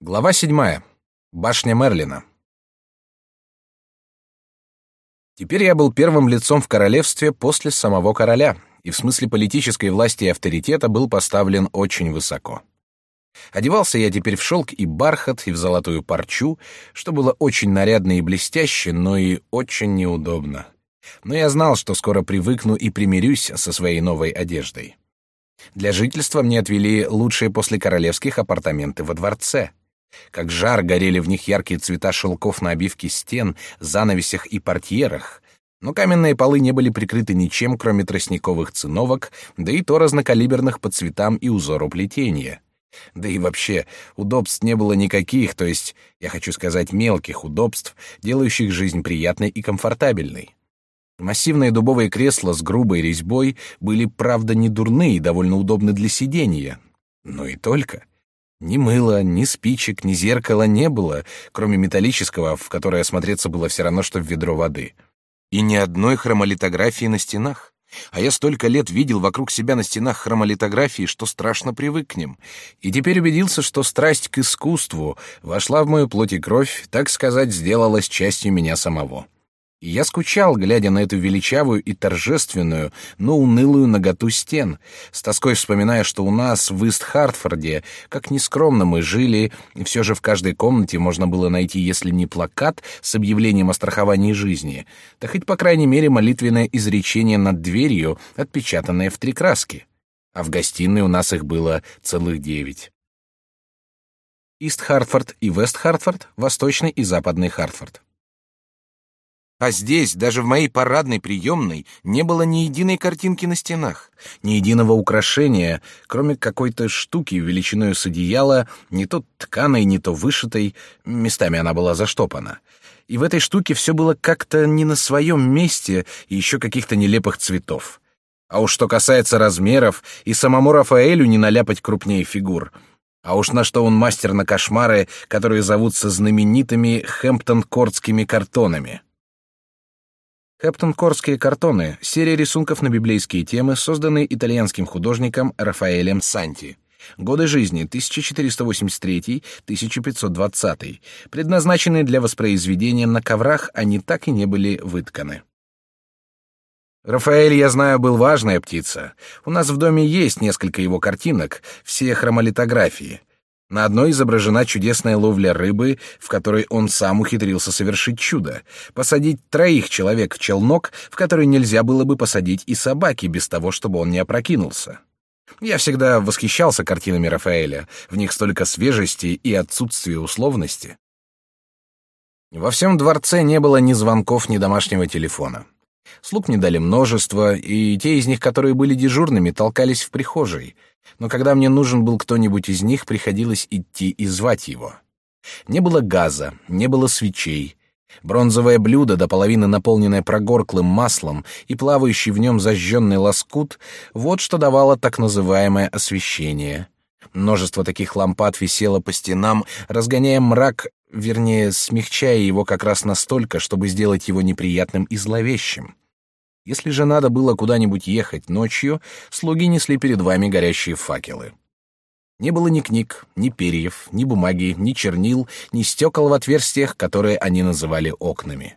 Глава седьмая. Башня Мерлина. Теперь я был первым лицом в королевстве после самого короля, и в смысле политической власти и авторитета был поставлен очень высоко. Одевался я теперь в шелк и бархат, и в золотую парчу, что было очень нарядно и блестяще, но и очень неудобно. Но я знал, что скоро привыкну и примирюсь со своей новой одеждой. Для жительства мне отвели лучшие после королевских апартаменты во дворце — как жар горели в них яркие цвета шелков на обивке стен, занавесях и портьерах, но каменные полы не были прикрыты ничем, кроме тростниковых циновок, да и то разнокалиберных по цветам и узору плетения. Да и вообще, удобств не было никаких, то есть, я хочу сказать, мелких удобств, делающих жизнь приятной и комфортабельной. Массивные дубовые кресла с грубой резьбой были, правда, не дурны и довольно удобны для сидения. Но и только. Ни мыла, ни спичек, ни зеркала не было, кроме металлического, в которое смотреться было все равно, что в ведро воды. И ни одной хромолитографии на стенах. А я столько лет видел вокруг себя на стенах хромолитографии, что страшно привык к ним. И теперь убедился, что страсть к искусству вошла в мою плоть и кровь, так сказать, сделалась частью меня самого. Я скучал, глядя на эту величавую и торжественную, но унылую наготу стен, с тоской вспоминая, что у нас в Ист-Хартфорде, как нескромно мы жили, и все же в каждой комнате можно было найти, если не плакат с объявлением о страховании жизни, то хоть, по крайней мере, молитвенное изречение над дверью, отпечатанное в три краски. А в гостиной у нас их было целых девять. Ист-Хартфорд и Вест-Хартфорд, Восточный и Западный Хартфорд. А здесь, даже в моей парадной приемной, не было ни единой картинки на стенах, ни единого украшения, кроме какой-то штуки величиной с одеяла, не то тканой, не то вышитой, местами она была заштопана. И в этой штуке все было как-то не на своем месте и еще каких-то нелепых цветов. А уж что касается размеров, и самому Рафаэлю не наляпать крупнее фигур — а уж на что он мастер на кошмары, которые зовутся знаменитыми хэмптон-кортскими картонами. Хэптон-Корские картоны — серия рисунков на библейские темы, созданные итальянским художником Рафаэлем Санти. Годы жизни 1483-1520, предназначенные для воспроизведения на коврах, они так и не были вытканы. Рафаэль, я знаю, был важная птица. У нас в доме есть несколько его картинок, все хромолитографии. На одной изображена чудесная ловля рыбы, в которой он сам ухитрился совершить чудо — посадить троих человек в челнок, в который нельзя было бы посадить и собаки без того, чтобы он не опрокинулся. Я всегда восхищался картинами Рафаэля, в них столько свежести и отсутствия условности. Во всем дворце не было ни звонков, ни домашнего телефона. Слуг мне дали множество, и те из них, которые были дежурными, толкались в прихожей — но когда мне нужен был кто-нибудь из них, приходилось идти и звать его. Не было газа, не было свечей. Бронзовое блюдо, до половины наполненное прогорклым маслом и плавающий в нем зажженный лоскут — вот что давало так называемое освещение. Множество таких лампад висело по стенам, разгоняя мрак, вернее, смягчая его как раз настолько, чтобы сделать его неприятным и зловещим. Если же надо было куда-нибудь ехать ночью, слуги несли перед вами горящие факелы. Не было ни книг, ни перьев, ни бумаги, ни чернил, ни стекол в отверстиях, которые они называли окнами.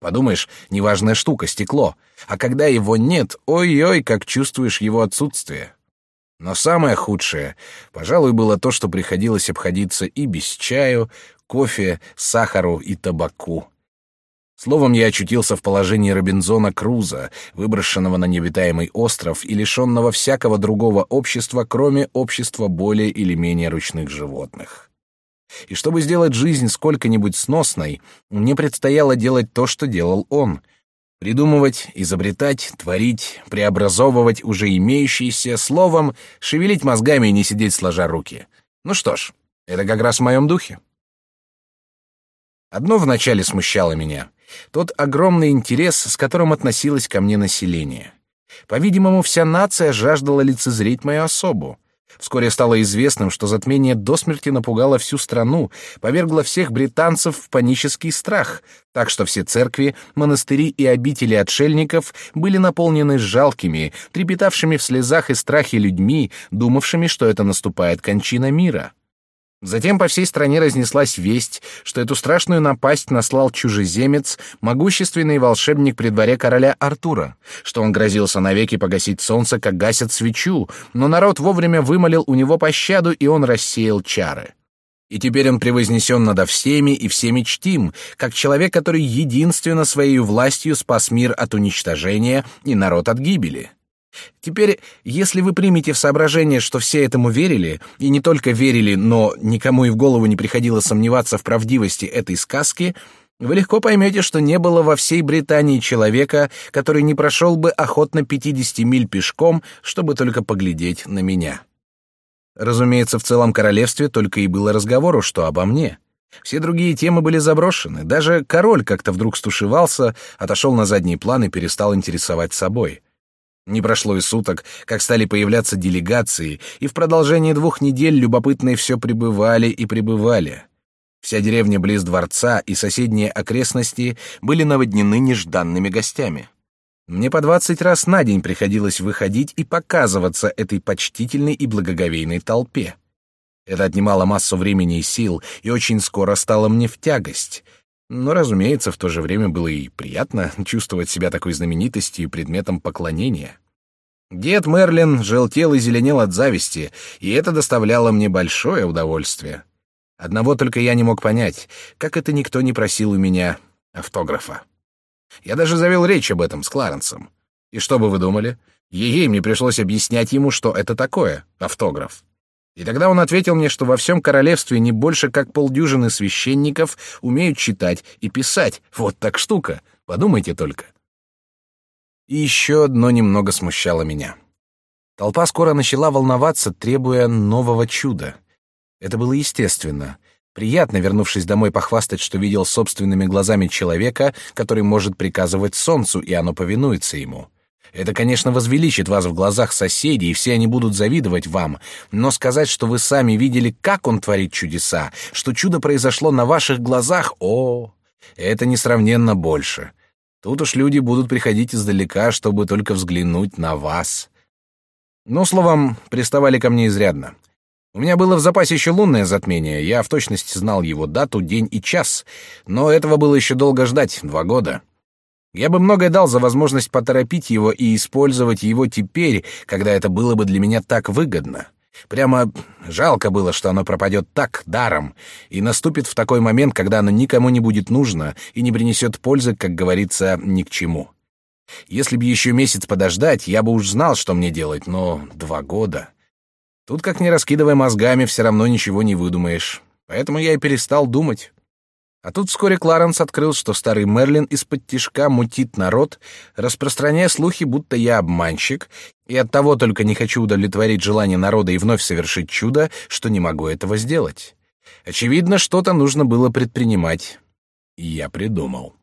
Подумаешь, неважная штука — стекло. А когда его нет, ой-ой, как чувствуешь его отсутствие. Но самое худшее, пожалуй, было то, что приходилось обходиться и без чаю, кофе, сахару и табаку. Словом, я очутился в положении Робинзона Круза, выброшенного на необитаемый остров и лишенного всякого другого общества, кроме общества более или менее ручных животных. И чтобы сделать жизнь сколько-нибудь сносной, мне предстояло делать то, что делал он — придумывать, изобретать, творить, преобразовывать уже имеющиеся, словом, шевелить мозгами и не сидеть сложа руки. Ну что ж, это как раз в моем духе. Одно вначале смущало меня — тот огромный интерес, с которым относилось ко мне население. По-видимому, вся нация жаждала лицезреть мою особу. Вскоре стало известным, что затмение до смерти напугало всю страну, повергло всех британцев в панический страх, так что все церкви, монастыри и обители отшельников были наполнены жалкими, трепетавшими в слезах и страхе людьми, думавшими, что это наступает кончина мира. Затем по всей стране разнеслась весть, что эту страшную напасть наслал чужеземец, могущественный волшебник при дворе короля Артура, что он грозился навеки погасить солнце, как гасят свечу, но народ вовремя вымолил у него пощаду, и он рассеял чары. И теперь он превознесен надо всеми и всеми чтим, как человек, который единственно своей властью спас мир от уничтожения и народ от гибели. Теперь, если вы примете в соображение, что все этому верили, и не только верили, но никому и в голову не приходило сомневаться в правдивости этой сказки, вы легко поймете, что не было во всей Британии человека, который не прошел бы охотно 50 миль пешком, чтобы только поглядеть на меня. Разумеется, в целом королевстве только и было разговору, что обо мне. Все другие темы были заброшены. Даже король как-то вдруг стушевался, отошел на задний план и перестал интересовать собой. Не прошло и суток, как стали появляться делегации, и в продолжении двух недель любопытные все прибывали и прибывали. Вся деревня близ дворца и соседние окрестности были наводнены нежданными гостями. Мне по двадцать раз на день приходилось выходить и показываться этой почтительной и благоговейной толпе. Это отнимало массу времени и сил, и очень скоро стало мне в тягость — но, разумеется, в то же время было и приятно чувствовать себя такой знаменитостью и предметом поклонения. Дед Мерлин желтел и зеленел от зависти, и это доставляло мне большое удовольствие. Одного только я не мог понять, как это никто не просил у меня автографа. Я даже завел речь об этом с Кларенсом. И что бы вы думали? Ей мне пришлось объяснять ему, что это такое автограф. И тогда он ответил мне, что во всем королевстве не больше как полдюжины священников умеют читать и писать. Вот так штука. Подумайте только. И еще одно немного смущало меня. Толпа скоро начала волноваться, требуя нового чуда. Это было естественно. Приятно, вернувшись домой, похвастать, что видел собственными глазами человека, который может приказывать солнцу, и оно повинуется ему. Это, конечно, возвеличит вас в глазах соседей, и все они будут завидовать вам, но сказать, что вы сами видели, как он творит чудеса, что чудо произошло на ваших глазах, о, это несравненно больше. Тут уж люди будут приходить издалека, чтобы только взглянуть на вас. Ну, словом, приставали ко мне изрядно. У меня было в запасе еще лунное затмение, я в точности знал его дату, день и час, но этого было еще долго ждать, два года. Я бы многое дал за возможность поторопить его и использовать его теперь, когда это было бы для меня так выгодно. Прямо жалко было, что оно пропадет так, даром, и наступит в такой момент, когда оно никому не будет нужно и не принесет пользы, как говорится, ни к чему. Если бы еще месяц подождать, я бы уж знал, что мне делать, но два года... Тут, как не раскидывая мозгами, все равно ничего не выдумаешь. Поэтому я и перестал думать. А тут вскоре Кларенс открыл, что старый Мерлин из-под тишка мутит народ, распространяя слухи, будто я обманщик, и оттого только не хочу удовлетворить желание народа и вновь совершить чудо, что не могу этого сделать. Очевидно, что-то нужно было предпринимать. И я придумал.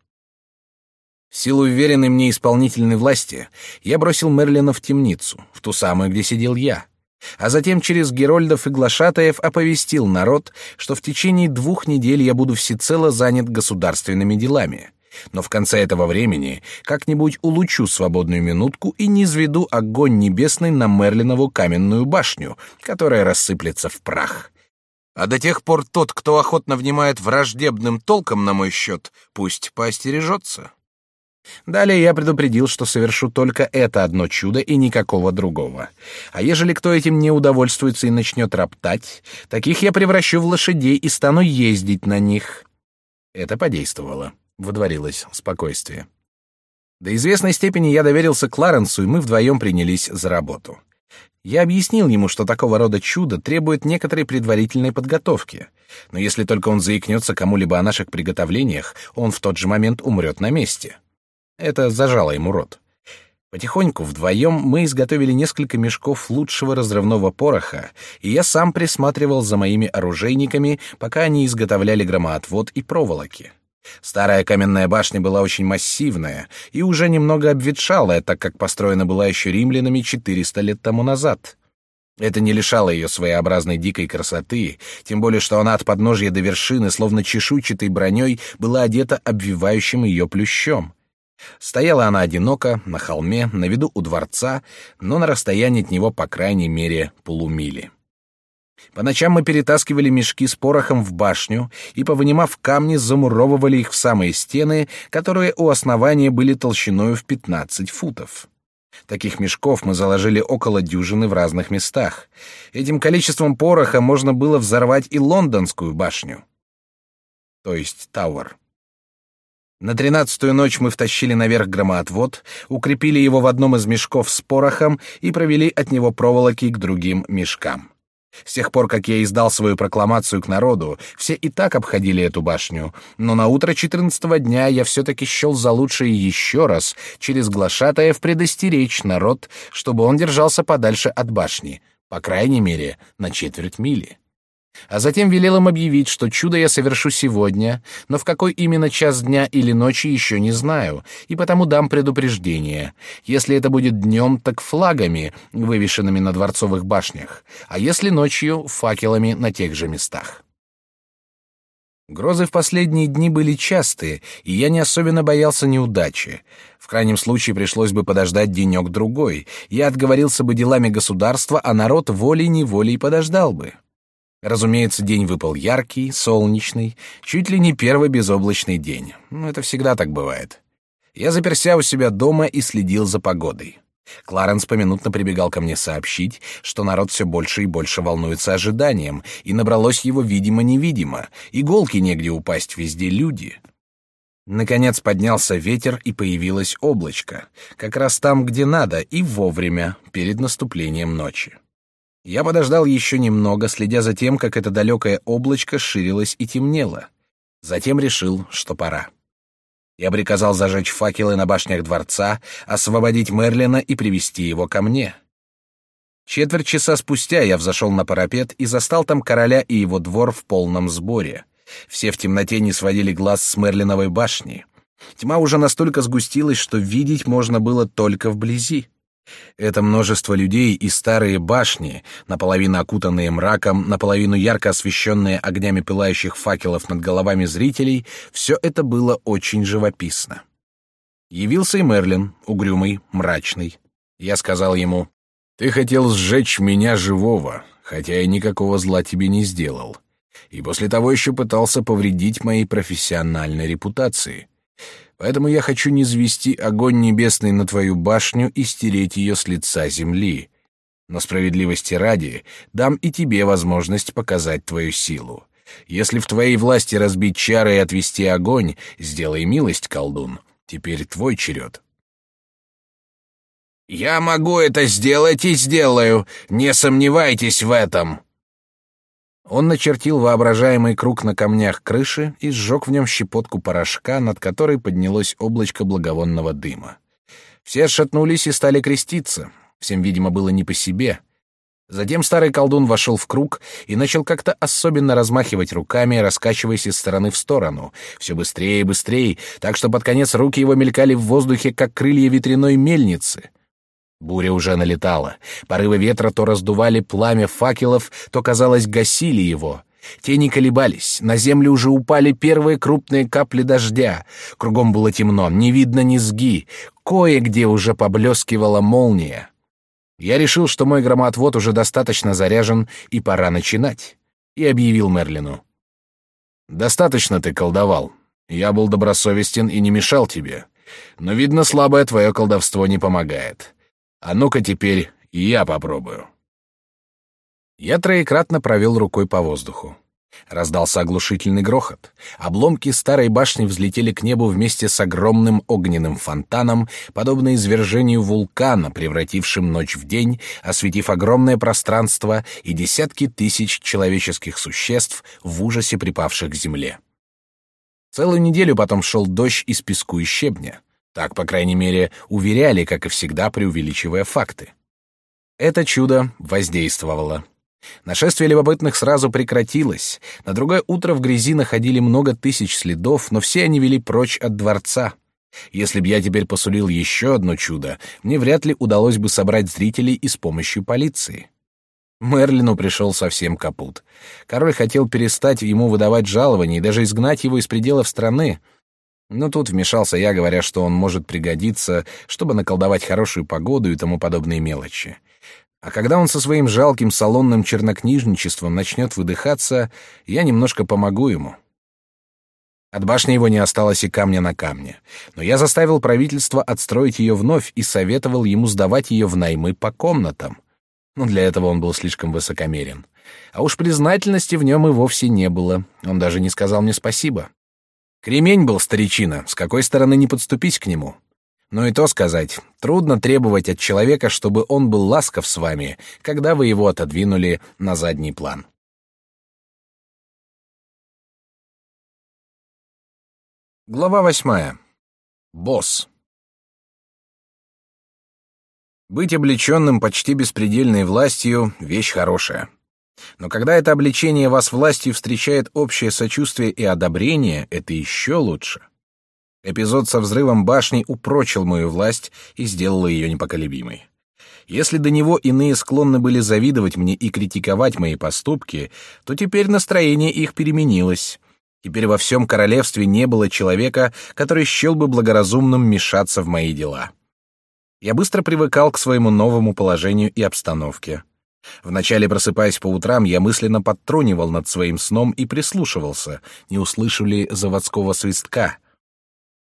В силу уверенной мне исполнительной власти я бросил Мерлина в темницу, в ту самую, где сидел я — а затем через Герольдов и Глашатаев оповестил народ, что в течение двух недель я буду всецело занят государственными делами. Но в конце этого времени как-нибудь улучшу свободную минутку и низведу огонь небесный на Мерлинову каменную башню, которая рассыплется в прах. А до тех пор тот, кто охотно внимает враждебным толком на мой счет, пусть поостережется. Далее я предупредил, что совершу только это одно чудо и никакого другого. А ежели кто этим не удовольствуется и начнет роптать, таких я превращу в лошадей и стану ездить на них. Это подействовало. Водворилось спокойствие. До известной степени я доверился Кларенсу, и мы вдвоем принялись за работу. Я объяснил ему, что такого рода чудо требует некоторой предварительной подготовки. Но если только он заикнется кому-либо о наших приготовлениях, он в тот же момент умрет на месте. Это зажало ему рот. Потихоньку вдвоем мы изготовили несколько мешков лучшего разрывного пороха, и я сам присматривал за моими оружейниками, пока они изготовляли громоотвод и проволоки. Старая каменная башня была очень массивная и уже немного обветшалая, так как построена была еще римлянами 400 лет тому назад. Это не лишало ее своеобразной дикой красоты, тем более что она от подножья до вершины, словно чешуйчатой броней, была одета обвивающим ее плющом. Стояла она одиноко, на холме, на виду у дворца, но на расстоянии от него по крайней мере полумили. По ночам мы перетаскивали мешки с порохом в башню и, повынимав камни, замуровывали их в самые стены, которые у основания были толщиной в 15 футов. Таких мешков мы заложили около дюжины в разных местах. Этим количеством пороха можно было взорвать и лондонскую башню. То есть Тауэр. На тринадцатую ночь мы втащили наверх громоотвод, укрепили его в одном из мешков с порохом и провели от него проволоки к другим мешкам. С тех пор, как я издал свою прокламацию к народу, все и так обходили эту башню, но на утро четырнадцатого дня я все-таки счел за лучшее еще раз через глашатаев предостеречь народ, чтобы он держался подальше от башни, по крайней мере, на четверть мили а затем велел им объявить, что чудо я совершу сегодня, но в какой именно час дня или ночи еще не знаю, и потому дам предупреждение. Если это будет днем, так флагами, вывешенными на дворцовых башнях, а если ночью — факелами на тех же местах. Грозы в последние дни были частые, и я не особенно боялся неудачи. В крайнем случае пришлось бы подождать денек-другой. Я отговорился бы делами государства, а народ волей-неволей подождал бы. Разумеется, день выпал яркий, солнечный, чуть ли не первый безоблачный день. Ну, это всегда так бывает. Я заперся у себя дома и следил за погодой. Кларенс поминутно прибегал ко мне сообщить, что народ все больше и больше волнуется ожиданием, и набралось его видимо-невидимо, иголки негде упасть, везде люди. Наконец поднялся ветер, и появилось облачко, как раз там, где надо, и вовремя, перед наступлением ночи. Я подождал еще немного, следя за тем, как это далекое облачко ширилось и темнело. Затем решил, что пора. Я приказал зажечь факелы на башнях дворца, освободить Мерлина и привести его ко мне. Четверть часа спустя я взошел на парапет и застал там короля и его двор в полном сборе. Все в темноте не сводили глаз с Мерлиновой башни. Тьма уже настолько сгустилась, что видеть можно было только вблизи. Это множество людей и старые башни, наполовину окутанные мраком, наполовину ярко освещенные огнями пылающих факелов над головами зрителей, все это было очень живописно. Явился и Мерлин, угрюмый, мрачный. Я сказал ему, «Ты хотел сжечь меня живого, хотя я никакого зла тебе не сделал, и после того еще пытался повредить моей профессиональной репутации». Поэтому я хочу низвести огонь небесный на твою башню и стереть ее с лица земли. Но справедливости ради дам и тебе возможность показать твою силу. Если в твоей власти разбить чары и отвести огонь, сделай милость, колдун. Теперь твой черед. «Я могу это сделать и сделаю, не сомневайтесь в этом!» Он начертил воображаемый круг на камнях крыши и сжег в нем щепотку порошка, над которой поднялось облачко благовонного дыма. Все отшатнулись и стали креститься. Всем, видимо, было не по себе. Затем старый колдун вошел в круг и начал как-то особенно размахивать руками, раскачиваясь из стороны в сторону, все быстрее и быстрее, так что под конец руки его мелькали в воздухе, как крылья ветряной мельницы. Буря уже налетала. Порывы ветра то раздували пламя факелов, то, казалось, гасили его. Тени колебались, на землю уже упали первые крупные капли дождя. Кругом было темно, не видно низги. Кое-где уже поблескивала молния. Я решил, что мой громоотвод уже достаточно заряжен, и пора начинать. И объявил Мерлину. «Достаточно ты колдовал. Я был добросовестен и не мешал тебе. Но, видно, слабое твое колдовство не помогает. А ну-ка теперь я попробую. Я троекратно провел рукой по воздуху. Раздался оглушительный грохот. Обломки старой башни взлетели к небу вместе с огромным огненным фонтаном, подобно извержению вулкана, превратившим ночь в день, осветив огромное пространство и десятки тысяч человеческих существ в ужасе припавших к земле. Целую неделю потом шел дождь из песку и щебня. Так, по крайней мере, уверяли, как и всегда, преувеличивая факты. Это чудо воздействовало. Нашествие любопытных сразу прекратилось. На другое утро в грязи находили много тысяч следов, но все они вели прочь от дворца. Если б я теперь посулил еще одно чудо, мне вряд ли удалось бы собрать зрителей и с помощью полиции. Мерлину пришел совсем капут. Король хотел перестать ему выдавать жалования и даже изгнать его из пределов страны, но тут вмешался я, говоря, что он может пригодиться, чтобы наколдовать хорошую погоду и тому подобные мелочи. А когда он со своим жалким салонным чернокнижничеством начнет выдыхаться, я немножко помогу ему. От башни его не осталось и камня на камне, но я заставил правительство отстроить ее вновь и советовал ему сдавать ее в наймы по комнатам. Но для этого он был слишком высокомерен. А уж признательности в нем и вовсе не было. Он даже не сказал мне спасибо. Кремень был старичина, с какой стороны не подступись к нему. Но и то сказать, трудно требовать от человека, чтобы он был ласков с вами, когда вы его отодвинули на задний план. Глава восьмая. Босс. Быть облеченным почти беспредельной властью — вещь хорошая. Но когда это облечение вас властью встречает общее сочувствие и одобрение, это еще лучше. Эпизод со взрывом башни упрочил мою власть и сделал ее непоколебимой. Если до него иные склонны были завидовать мне и критиковать мои поступки, то теперь настроение их переменилось. Теперь во всем королевстве не было человека, который счел бы благоразумным мешаться в мои дела. Я быстро привыкал к своему новому положению и обстановке. Вначале, просыпаясь по утрам, я мысленно подтрунивал над своим сном и прислушивался, не услышу ли заводского свистка —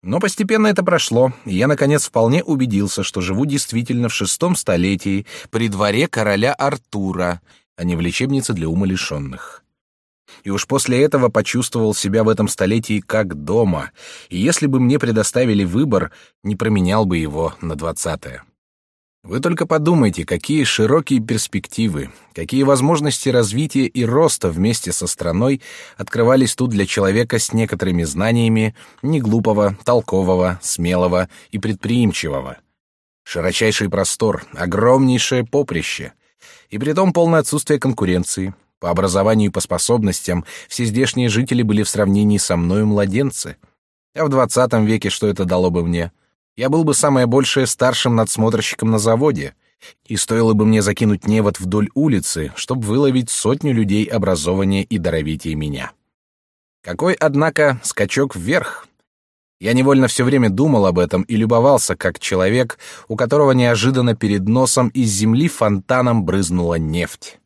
но постепенно это прошло, и я, наконец, вполне убедился, что живу действительно в шестом столетии при дворе короля Артура, а не в лечебнице для умалишенных. И уж после этого почувствовал себя в этом столетии как дома, и если бы мне предоставили выбор, не променял бы его на двадцатое. Вы только подумайте, какие широкие перспективы, какие возможности развития и роста вместе со страной открывались тут для человека с некоторыми знаниями, неглупого, толкового, смелого и предприимчивого. Широчайший простор, огромнейшее поприще, и при том полное отсутствие конкуренции. По образованию и по способностям все здешние жители были в сравнении со мною младенцы. А в двадцатом веке что это дало бы мне? Я был бы самое большее старшим надсмотрщиком на заводе, и стоило бы мне закинуть невод вдоль улицы, чтобы выловить сотню людей образованнее и даровитее меня. Какой, однако, скачок вверх! Я невольно все время думал об этом и любовался, как человек, у которого неожиданно перед носом из земли фонтаном брызнула нефть.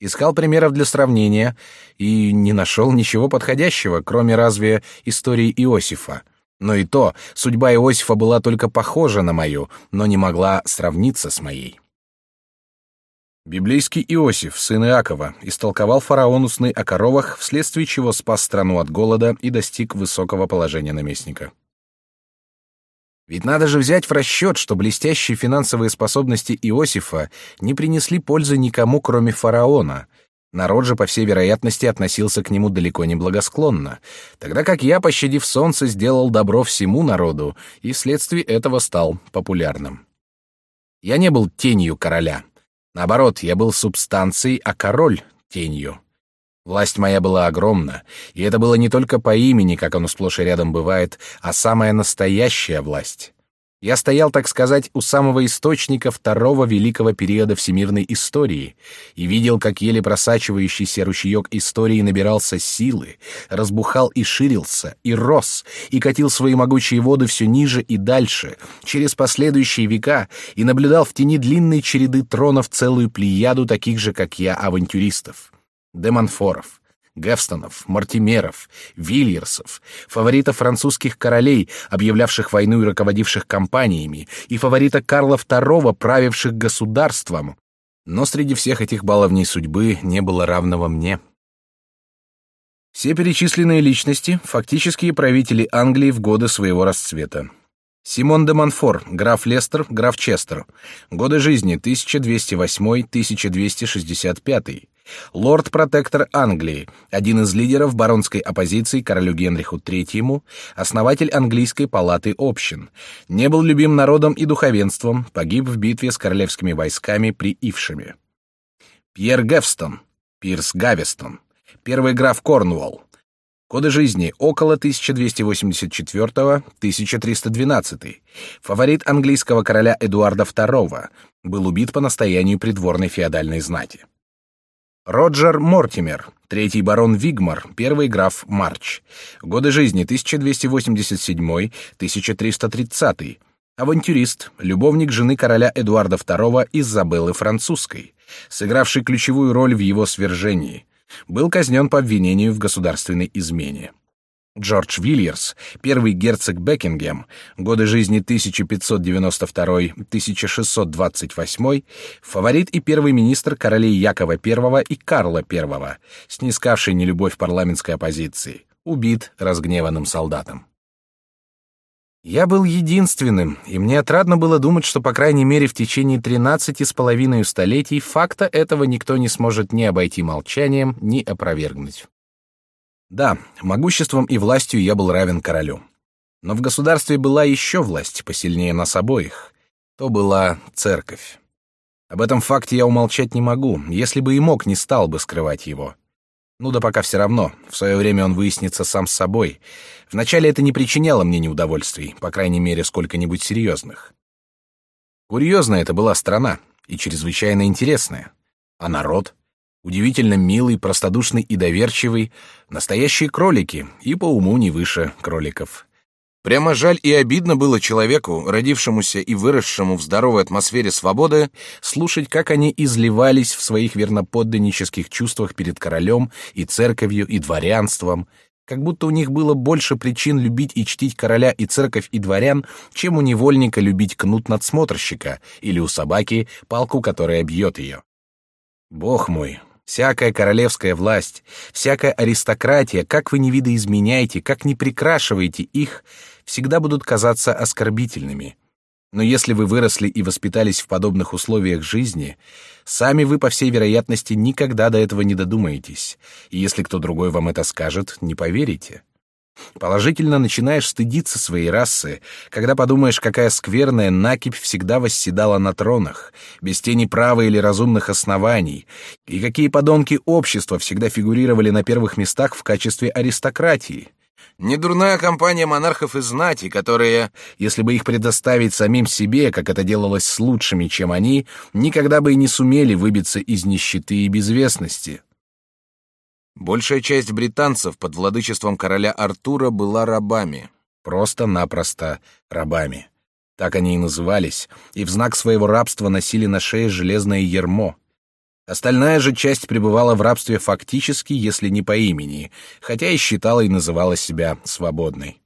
Искал примеров для сравнения и не нашел ничего подходящего, кроме разве истории Иосифа — но и то, судьба Иосифа была только похожа на мою, но не могла сравниться с моей. Библейский Иосиф, сын Иакова, истолковал фараону сны о коровах, вследствие чего спас страну от голода и достиг высокого положения наместника. Ведь надо же взять в расчет, что блестящие финансовые способности Иосифа не принесли пользы никому, кроме фараона — Народ же, по всей вероятности, относился к нему далеко не благосклонно, тогда как я, пощадив солнце, сделал добро всему народу и вследствие этого стал популярным. Я не был тенью короля. Наоборот, я был субстанцией, а король — тенью. Власть моя была огромна, и это было не только по имени, как оно сплошь и рядом бывает, а самая настоящая власть. Я стоял, так сказать, у самого источника второго великого периода всемирной истории и видел, как еле просачивающийся ручеек истории набирался силы, разбухал и ширился, и рос, и катил свои могучие воды все ниже и дальше, через последующие века, и наблюдал в тени длинной череды тронов целую плеяду таких же, как я, авантюристов. Демонфоров, Гефстонов, Мартимеров, Вильерсов, фаворита французских королей, объявлявших войну и руководивших кампаниями, и фаворита Карла II, правивших государством. Но среди всех этих баловней судьбы не было равного мне. Все перечисленные личности — фактические правители Англии в годы своего расцвета. Симон де Монфор, граф Лестер, граф Честер. Годы жизни 1208-1265 лорд-протектор Англии, один из лидеров баронской оппозиции королю Генриху III, основатель английской палаты общин, не был любим народом и духовенством, погиб в битве с королевскими войсками при Ившеме. Пьер Гефстон, Пирс Гавестон, первый граф Корнуолл, Годы жизни около 1284-1312. Фаворит английского короля Эдуарда II. Был убит по настоянию придворной феодальной знати. Роджер Мортимер, третий барон Вигмар, первый граф Марч. Годы жизни 1287-1330. Авантюрист, любовник жены короля Эдуарда II Изабеллы Французской, сыгравший ключевую роль в его свержении, был казнен по обвинению в государственной измене. Джордж Вильерс, первый герцог Бекингем, годы жизни 1592-1628, фаворит и первый министр королей Якова I и Карла I, снискавший нелюбовь парламентской оппозиции, убит разгневанным солдатом. Я был единственным, и мне отрадно было думать, что, по крайней мере, в течение тринадцати с половиной столетий факта этого никто не сможет ни обойти молчанием, ни опровергнуть. Да, могуществом и властью я был равен королю. Но в государстве была еще власть, посильнее нас обоих. То была церковь. Об этом факте я умолчать не могу. Если бы и мог, не стал бы скрывать его. Ну да пока все равно. В свое время он выяснится сам с собой. Вначале это не причиняло мне неудовольствий, по крайней мере, сколько-нибудь серьезных. Курьезная это была страна, и чрезвычайно интересная. А народ? Удивительно милый, простодушный и доверчивый, настоящие кролики, и по уму не выше кроликов. Прямо жаль и обидно было человеку, родившемуся и выросшему в здоровой атмосфере свободы, слушать, как они изливались в своих верноподданнических чувствах перед королем и церковью и дворянством, как будто у них было больше причин любить и чтить короля и церковь и дворян, чем у невольника любить кнут надсмотрщика или у собаки палку, которая бьет ее. Бог мой, Всякая королевская власть, всякая аристократия, как вы не видоизменяете, как не прикрашиваете их, всегда будут казаться оскорбительными. Но если вы выросли и воспитались в подобных условиях жизни, сами вы, по всей вероятности, никогда до этого не додумаетесь, и если кто другой вам это скажет, не поверите. Положительно начинаешь стыдиться своей расы, когда подумаешь, какая скверная накипь всегда восседала на тронах, без тени права или разумных оснований, и какие подонки общества всегда фигурировали на первых местах в качестве аристократии. Недурная компания монархов и знати, которые, если бы их предоставить самим себе, как это делалось с лучшими, чем они, никогда бы и не сумели выбиться из нищеты и безвестности. Большая часть британцев под владычеством короля Артура была рабами, просто-напросто рабами. Так они и назывались, и в знак своего рабства носили на шее железное ермо. Остальная же часть пребывала в рабстве фактически, если не по имени, хотя и считала и называла себя свободной.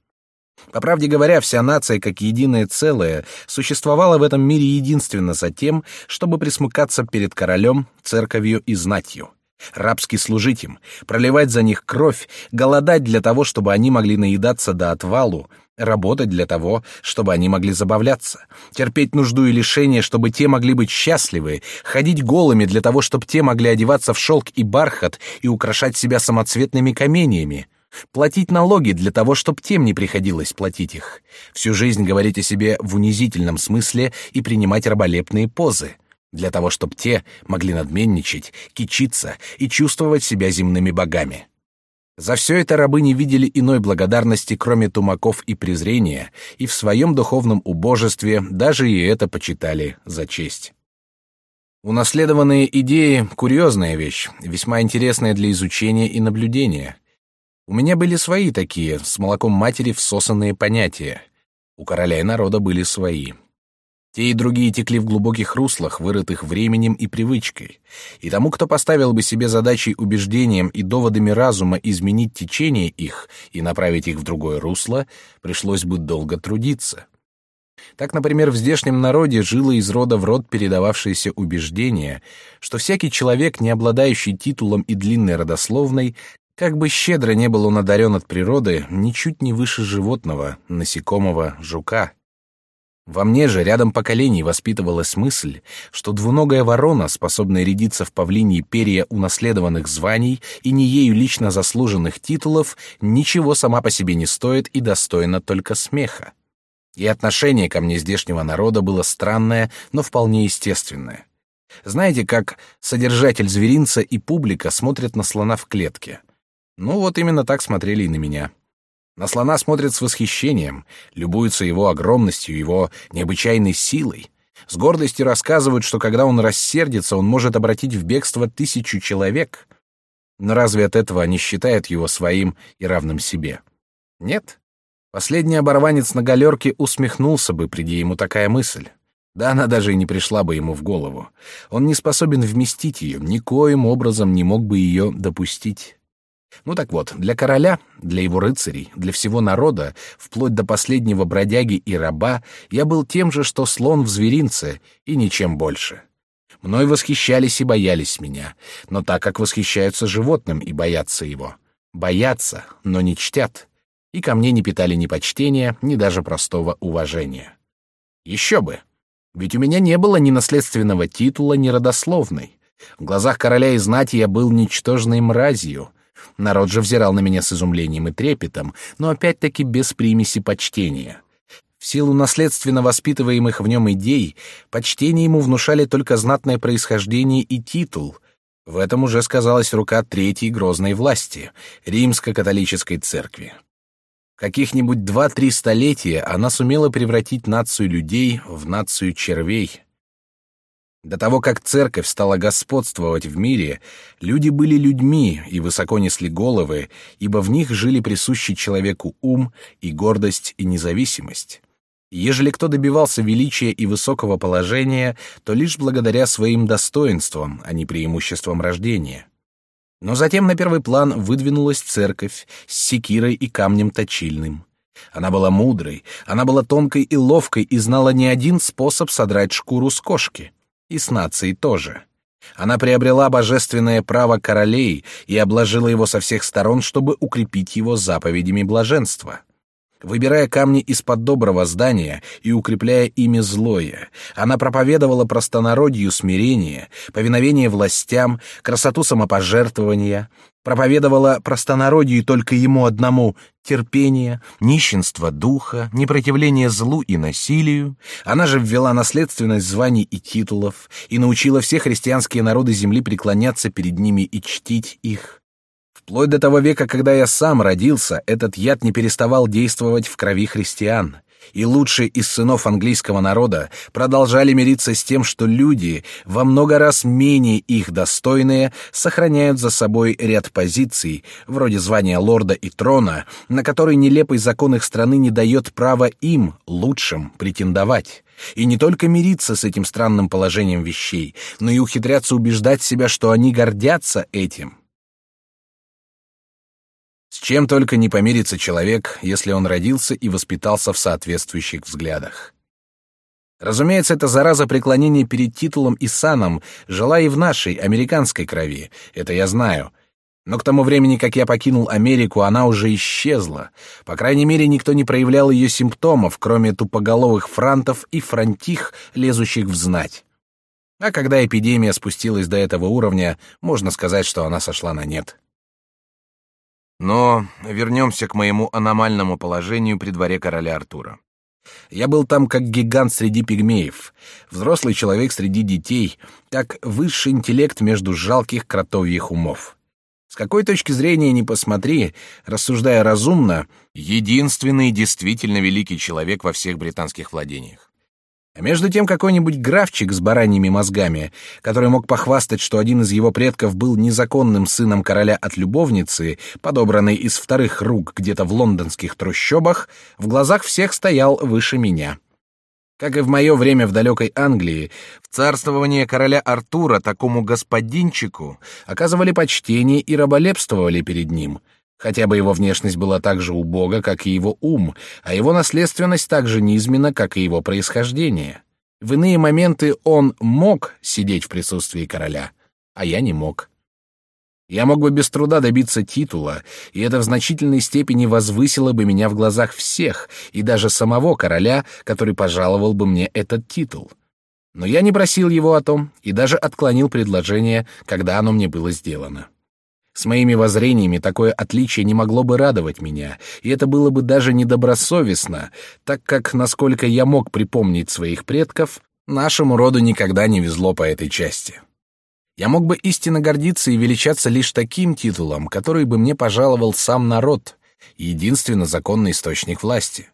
По правде говоря, вся нация, как единое целое, существовала в этом мире единственно за тем, чтобы присмыкаться перед королем, церковью и знатью рабски служить им, проливать за них кровь, голодать для того, чтобы они могли наедаться до отвалу, работать для того, чтобы они могли забавляться, терпеть нужду и лишения, чтобы те могли быть счастливы, ходить голыми для того, чтобы те могли одеваться в шелк и бархат и украшать себя самоцветными каменьями, платить налоги для того, чтобы тем не приходилось платить их, всю жизнь говорить о себе в унизительном смысле и принимать раболепные позы — для того, чтобы те могли надменничать, кичиться и чувствовать себя земными богами. За все это рабы не видели иной благодарности, кроме тумаков и презрения, и в своем духовном убожестве даже и это почитали за честь. Унаследованные идеи — курьезная вещь, весьма интересная для изучения и наблюдения. У меня были свои такие, с молоком матери всосанные понятия. У короля и народа были свои. Те и другие текли в глубоких руслах, вырытых временем и привычкой. И тому, кто поставил бы себе задачей убеждением и доводами разума изменить течение их и направить их в другое русло, пришлось бы долго трудиться. Так, например, в здешнем народе жило из рода в род передававшееся убеждение, что всякий человек, не обладающий титулом и длинной родословной, как бы щедро не был он одарен от природы, ничуть не выше животного, насекомого, жука. Во мне же рядом поколений воспитывалась мысль, что двуногая ворона, способная рядиться в павлиньи перья унаследованных званий и не ею лично заслуженных титулов, ничего сама по себе не стоит и достойна только смеха. И отношение ко мне здешнего народа было странное, но вполне естественное. Знаете, как содержатель зверинца и публика смотрят на слона в клетке? Ну вот именно так смотрели и на меня. На слона смотрят с восхищением, любуются его огромностью, его необычайной силой. С гордостью рассказывают, что когда он рассердится, он может обратить в бегство тысячу человек. Но разве от этого они считают его своим и равным себе? Нет. Последний оборванец на галерке усмехнулся бы, приди ему такая мысль. Да она даже и не пришла бы ему в голову. Он не способен вместить ее, никоим образом не мог бы ее допустить. Ну так вот, для короля, для его рыцарей, для всего народа, вплоть до последнего бродяги и раба, я был тем же, что слон в зверинце, и ничем больше. Мной восхищались и боялись меня, но так как восхищаются животным и боятся его. Боятся, но не чтят. И ко мне не питали ни почтения, ни даже простого уважения. Еще бы! Ведь у меня не было ни наследственного титула, ни родословной. В глазах короля и знати я был ничтожной мразью. Народ же взирал на меня с изумлением и трепетом, но опять-таки без примеси почтения. В силу наследственно воспитываемых в нем идей, почтение ему внушали только знатное происхождение и титул. В этом уже сказалась рука третьей грозной власти — римско-католической церкви каких-нибудь два-три столетия она сумела превратить нацию людей в нацию червей. До того, как церковь стала господствовать в мире, люди были людьми и высоко несли головы, ибо в них жили присущий человеку ум и гордость и независимость. ежели кто добивался величия и высокого положения, то лишь благодаря своим достоинствам, а не преимуществам рождения. Но затем на первый план выдвинулась церковь с секирой и камнем точильным. Она была мудрой, она была тонкой и ловкой и знала не один способ содрать шкуру с кошки. И с нацией тоже. Она приобрела божественное право королей и обложила его со всех сторон, чтобы укрепить его заповедями блаженства выбирая камни из-под доброго здания и укрепляя ими злое. Она проповедовала простонародью смирение, повиновение властям, красоту самопожертвования, проповедовала простонародью только ему одному терпение, нищенство духа, непротивление злу и насилию. Она же ввела наследственность званий и титулов и научила все христианские народы земли преклоняться перед ними и чтить их. Вплоть до того века, когда я сам родился, этот яд не переставал действовать в крови христиан. И лучшие из сынов английского народа продолжали мириться с тем, что люди, во много раз менее их достойные, сохраняют за собой ряд позиций, вроде звания лорда и трона, на который нелепый закон их страны не дает права им, лучшим, претендовать. И не только мириться с этим странным положением вещей, но и ухитряться убеждать себя, что они гордятся этим. Чем только не помирится человек, если он родился и воспитался в соответствующих взглядах. Разумеется, эта зараза преклонения перед титулом и саном жила и в нашей, американской крови, это я знаю. Но к тому времени, как я покинул Америку, она уже исчезла. По крайней мере, никто не проявлял ее симптомов, кроме тупоголовых франтов и франтих, лезущих в знать. А когда эпидемия спустилась до этого уровня, можно сказать, что она сошла на нет. Но вернемся к моему аномальному положению при дворе короля Артура. Я был там как гигант среди пигмеев, взрослый человек среди детей, как высший интеллект между жалких кротовьих умов. С какой точки зрения ни посмотри, рассуждая разумно, единственный действительно великий человек во всех британских владениях. А между тем какой-нибудь графчик с бараньими мозгами, который мог похвастать, что один из его предков был незаконным сыном короля от любовницы, подобранной из вторых рук где-то в лондонских трущобах, в глазах всех стоял выше меня. Как и в мое время в далекой Англии, в царствование короля Артура такому господинчику оказывали почтение и раболепствовали перед ним — хотя бы его внешность была так же убога, как и его ум, а его наследственность так же низменна, как и его происхождение. В иные моменты он мог сидеть в присутствии короля, а я не мог. Я мог бы без труда добиться титула, и это в значительной степени возвысило бы меня в глазах всех, и даже самого короля, который пожаловал бы мне этот титул. Но я не просил его о том и даже отклонил предложение, когда оно мне было сделано. С моими воззрениями такое отличие не могло бы радовать меня, и это было бы даже недобросовестно, так как, насколько я мог припомнить своих предков, нашему роду никогда не везло по этой части. Я мог бы истинно гордиться и величаться лишь таким титулом, который бы мне пожаловал сам народ, единственно законный источник власти.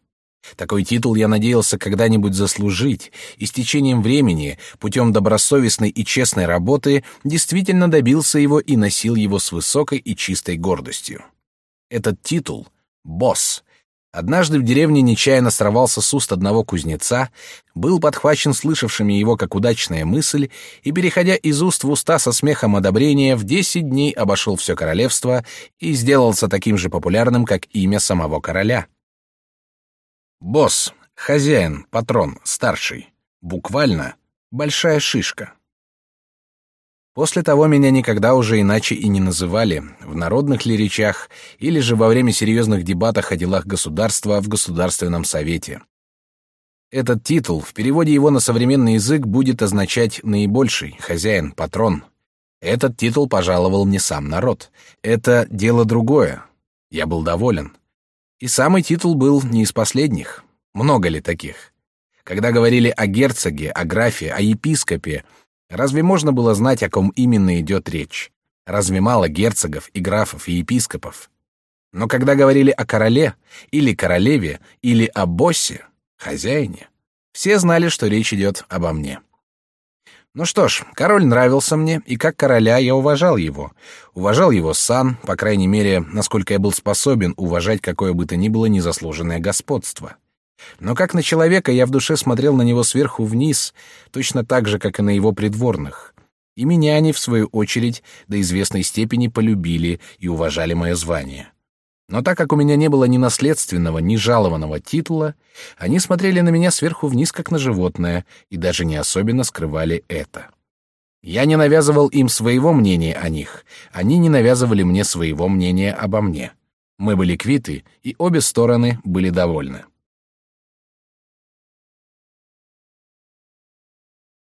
Такой титул я надеялся когда-нибудь заслужить, и с течением времени, путем добросовестной и честной работы, действительно добился его и носил его с высокой и чистой гордостью. Этот титул — «босс», Однажды в деревне нечаянно сорвался с уст одного кузнеца, был подхвачен слышавшими его как удачная мысль и, переходя из уст в уста со смехом одобрения, в десять дней обошел все королевство и сделался таким же популярным, как имя самого короля. Босс, хозяин, патрон, старший. Буквально большая шишка. После того меня никогда уже иначе и не называли, в народных ли речах, или же во время серьезных дебатов о делах государства в Государственном Совете. Этот титул, в переводе его на современный язык, будет означать «наибольший», «хозяин», «патрон». Этот титул пожаловал мне сам народ. Это дело другое. Я был доволен. И самый титул был не из последних. Много ли таких? Когда говорили о герцоге, о графе, о епископе, Разве можно было знать, о ком именно идет речь? Разве мало герцогов и графов и епископов? Но когда говорили о короле, или королеве, или о боссе, хозяине, все знали, что речь идет обо мне. Ну что ж, король нравился мне, и как короля я уважал его. Уважал его сан, по крайней мере, насколько я был способен уважать какое бы то ни было незаслуженное господство. Но как на человека я в душе смотрел на него сверху вниз, точно так же, как и на его придворных. И меня они, в свою очередь, до известной степени полюбили и уважали мое звание. Но так как у меня не было ни наследственного, ни жалованного титула, они смотрели на меня сверху вниз, как на животное, и даже не особенно скрывали это. Я не навязывал им своего мнения о них, они не навязывали мне своего мнения обо мне. Мы были квиты, и обе стороны были довольны.